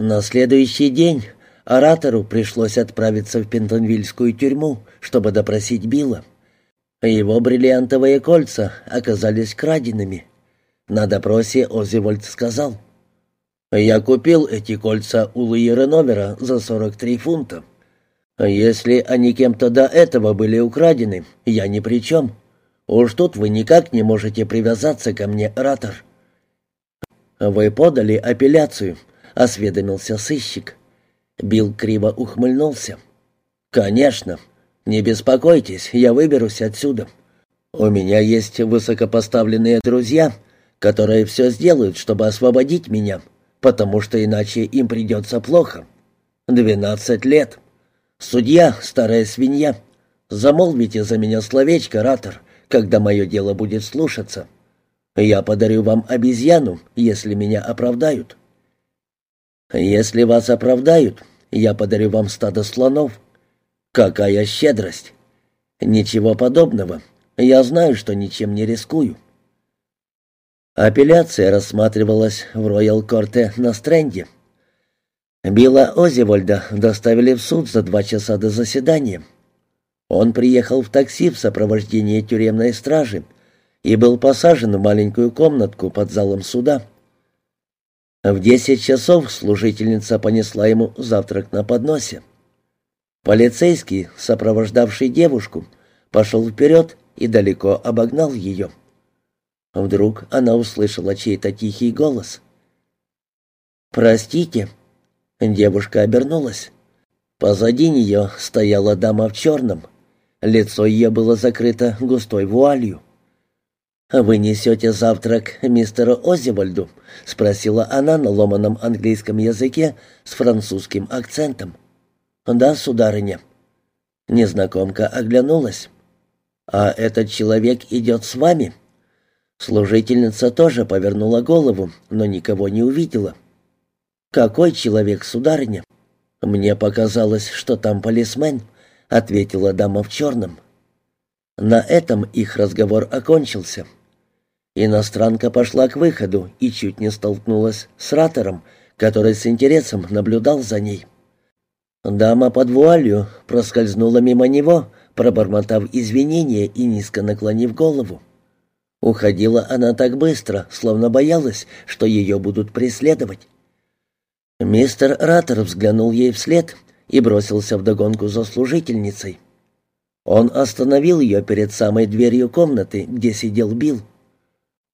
На следующий день оратору пришлось отправиться в Пентонвильскую тюрьму, чтобы допросить Билла. Его бриллиантовые кольца оказались краденными. На допросе Озивольд сказал, «Я купил эти кольца у Луи Реновера за 43 фунта. Если они кем-то до этого были украдены, я ни при чем. Уж тут вы никак не можете привязаться ко мне, оратор». «Вы подали апелляцию», — осведомился сыщик. Билл криво ухмыльнулся. «Конечно. Не беспокойтесь, я выберусь отсюда. У меня есть высокопоставленные друзья, которые все сделают, чтобы освободить меня, потому что иначе им придется плохо. Двенадцать лет. Судья, старая свинья. Замолвите за меня словечко, ратор, когда мое дело будет слушаться. Я подарю вам обезьяну, если меня оправдают. Если вас оправдают, я подарю вам стадо слонов. Какая щедрость! Ничего подобного. Я знаю, что ничем не рискую. Апелляция рассматривалась в Роял-Корте на Стрэнде. Билла Озивольда доставили в суд за два часа до заседания. Он приехал в такси в сопровождении тюремной стражи и был посажен в маленькую комнатку под залом суда. В десять часов служительница понесла ему завтрак на подносе. Полицейский, сопровождавший девушку, пошел вперед и далеко обогнал ее. Вдруг она услышала чей-то тихий голос. «Простите». Девушка обернулась. Позади нее стояла дама в черном. Лицо ее было закрыто густой вуалью. «Вы несете завтрак мистеру Озивальду?» — спросила она на ломаном английском языке с французским акцентом. «Да, сударыня». Незнакомка оглянулась. «А этот человек идет с вами?» Служительница тоже повернула голову, но никого не увидела. «Какой человек, сударыня?» «Мне показалось, что там полисмен», — ответила дама в черном. На этом их разговор окончился. Иностранка пошла к выходу и чуть не столкнулась с ратором, который с интересом наблюдал за ней. Дама под вуалью проскользнула мимо него, пробормотав извинения и низко наклонив голову. Уходила она так быстро, словно боялась, что ее будут преследовать. Мистер Раттер взглянул ей вслед и бросился вдогонку за служительницей. Он остановил ее перед самой дверью комнаты, где сидел Билл.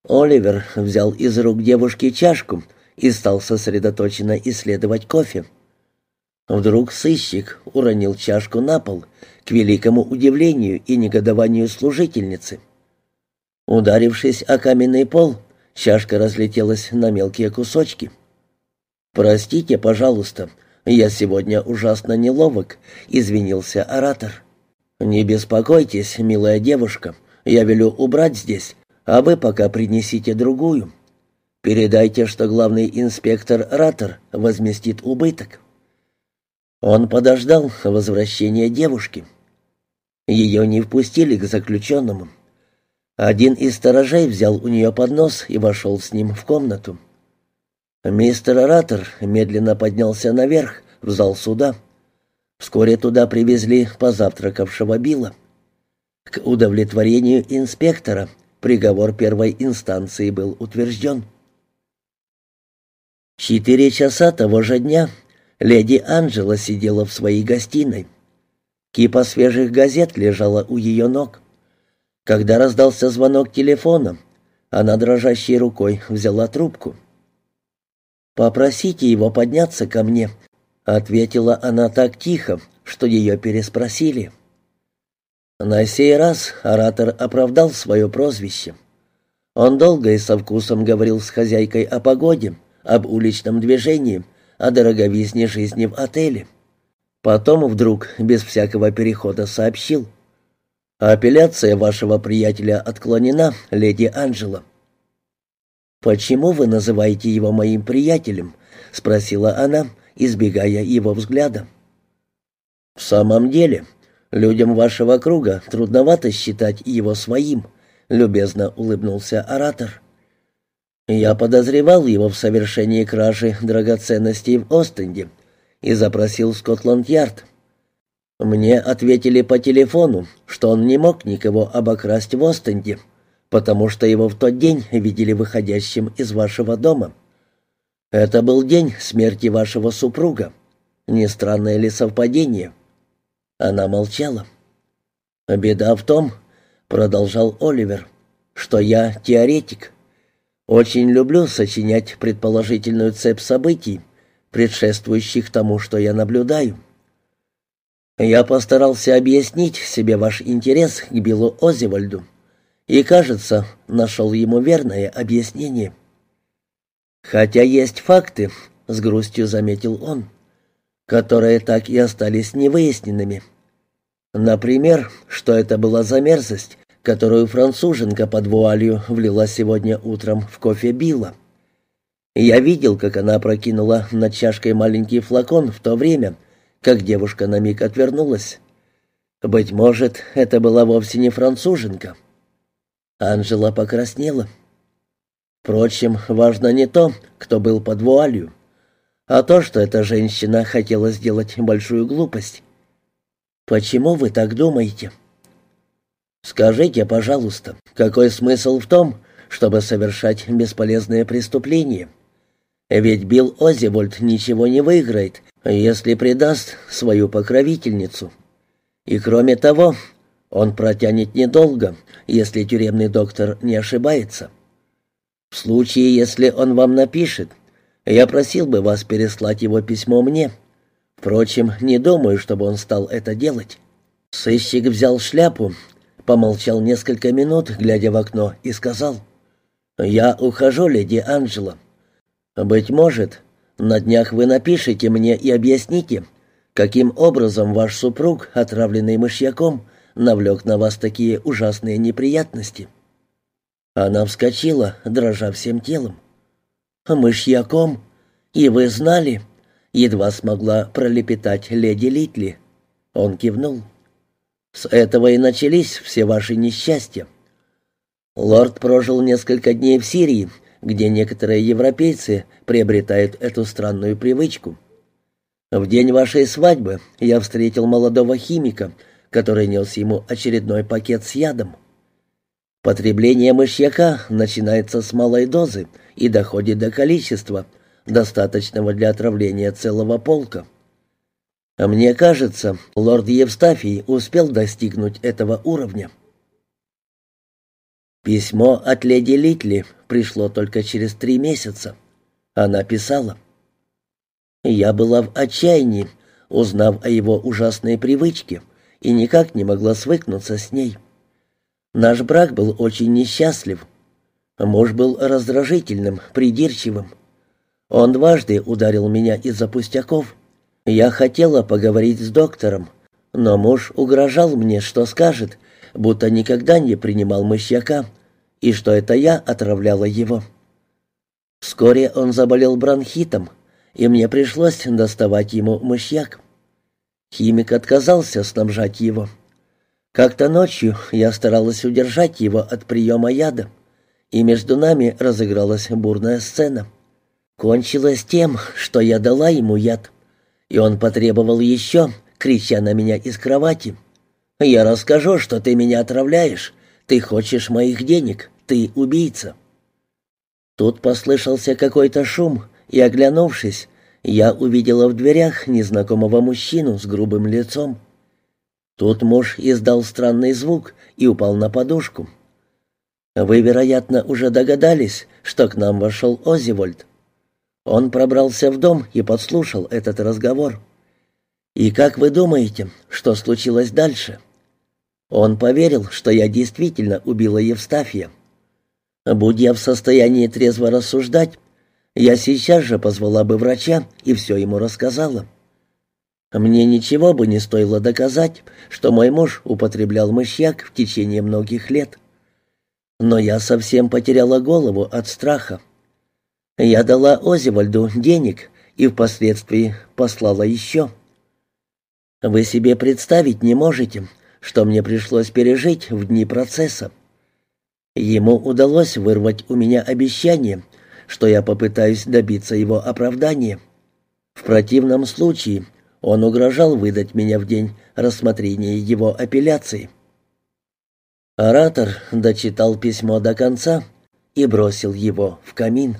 Оливер взял из рук девушки чашку и стал сосредоточенно исследовать кофе. Вдруг сыщик уронил чашку на пол, к великому удивлению и негодованию служительницы. Ударившись о каменный пол, чашка разлетелась на мелкие кусочки. «Простите, пожалуйста, я сегодня ужасно неловок», — извинился оратор. «Не беспокойтесь, милая девушка, я велю убрать здесь, а вы пока принесите другую. Передайте, что главный инспектор Раттер возместит убыток». Он подождал возвращения девушки. Ее не впустили к заключенному. Один из сторожей взял у нее поднос и вошел с ним в комнату. Мистер Раттер медленно поднялся наверх, в зал суда. Вскоре туда привезли позавтракавшего Билла. К удовлетворению инспектора Приговор первой инстанции был утвержден. Четыре часа того же дня леди Анджела сидела в своей гостиной. Кипа свежих газет лежала у ее ног. Когда раздался звонок телефона, она дрожащей рукой взяла трубку. «Попросите его подняться ко мне», — ответила она так тихо, что ее переспросили. На сей раз оратор оправдал свое прозвище. Он долго и со вкусом говорил с хозяйкой о погоде, об уличном движении, о дороговизне жизни в отеле. Потом вдруг, без всякого перехода, сообщил. «Апелляция вашего приятеля отклонена, леди Анджела». «Почему вы называете его моим приятелем?» — спросила она, избегая его взгляда. «В самом деле», Людям вашего круга трудновато считать его своим», — любезно улыбнулся оратор. Я подозревал его в совершении кражи драгоценностей в Остенде и запросил Скотланд-Ярд. Мне ответили по телефону, что он не мог никого обокрасть в Остенде, потому что его в тот день видели выходящим из вашего дома. Это был день смерти вашего супруга. Не странное ли совпадение?» Она молчала. «Беда в том, — продолжал Оливер, — что я теоретик. Очень люблю сочинять предположительную цепь событий, предшествующих тому, что я наблюдаю. Я постарался объяснить себе ваш интерес к Биллу Озивальду и, кажется, нашел ему верное объяснение. Хотя есть факты, — с грустью заметил он, — которые так и остались невыясненными. Например, что это была за мерзость, которую француженка под вуалью влила сегодня утром в кофе Билла. Я видел, как она прокинула над чашкой маленький флакон в то время, как девушка на миг отвернулась. Быть может, это была вовсе не француженка. Анжела покраснела. Впрочем, важно не то, кто был под вуалью, а то, что эта женщина хотела сделать большую глупость. «Почему вы так думаете?» «Скажите, пожалуйста, какой смысл в том, чтобы совершать бесполезные преступления? Ведь Билл Озивольд ничего не выиграет, если предаст свою покровительницу. И кроме того, он протянет недолго, если тюремный доктор не ошибается. В случае, если он вам напишет, я просил бы вас переслать его письмо мне». Впрочем, не думаю, чтобы он стал это делать. Сыщик взял шляпу, помолчал несколько минут, глядя в окно, и сказал, «Я ухожу, леди Анджела. Быть может, на днях вы напишите мне и объясните, каким образом ваш супруг, отравленный мышьяком, навлек на вас такие ужасные неприятности». Она вскочила, дрожа всем телом. «Мышьяком? И вы знали?» едва смогла пролепетать леди Литли. Он кивнул. «С этого и начались все ваши несчастья. Лорд прожил несколько дней в Сирии, где некоторые европейцы приобретают эту странную привычку. В день вашей свадьбы я встретил молодого химика, который нес ему очередной пакет с ядом. Потребление мышьяка начинается с малой дозы и доходит до количества, достаточного для отравления целого полка. А мне кажется, лорд Евстафий успел достигнуть этого уровня. Письмо от леди Литли пришло только через три месяца. Она писала. «Я была в отчаянии, узнав о его ужасной привычке, и никак не могла свыкнуться с ней. Наш брак был очень несчастлив. Муж был раздражительным, придирчивым. Он дважды ударил меня из-за пустяков. Я хотела поговорить с доктором, но муж угрожал мне, что скажет, будто никогда не принимал мышьяка, и что это я отравляла его. Вскоре он заболел бронхитом, и мне пришлось доставать ему мышьяк. Химик отказался снабжать его. Как-то ночью я старалась удержать его от приема яда, и между нами разыгралась бурная сцена. Кончилось тем, что я дала ему яд, и он потребовал еще, крича на меня из кровати. «Я расскажу, что ты меня отравляешь. Ты хочешь моих денег. Ты убийца». Тут послышался какой-то шум, и, оглянувшись, я увидела в дверях незнакомого мужчину с грубым лицом. Тут муж издал странный звук и упал на подушку. Вы, вероятно, уже догадались, что к нам вошел Озивольд. Он пробрался в дом и подслушал этот разговор. И как вы думаете, что случилось дальше? Он поверил, что я действительно убила Евстафия. Будь я в состоянии трезво рассуждать, я сейчас же позвала бы врача и все ему рассказала. Мне ничего бы не стоило доказать, что мой муж употреблял мышьяк в течение многих лет. Но я совсем потеряла голову от страха. Я дала Озивальду денег и впоследствии послала еще. Вы себе представить не можете, что мне пришлось пережить в дни процесса. Ему удалось вырвать у меня обещание, что я попытаюсь добиться его оправдания. В противном случае он угрожал выдать меня в день рассмотрения его апелляции. Оратор дочитал письмо до конца и бросил его в камин.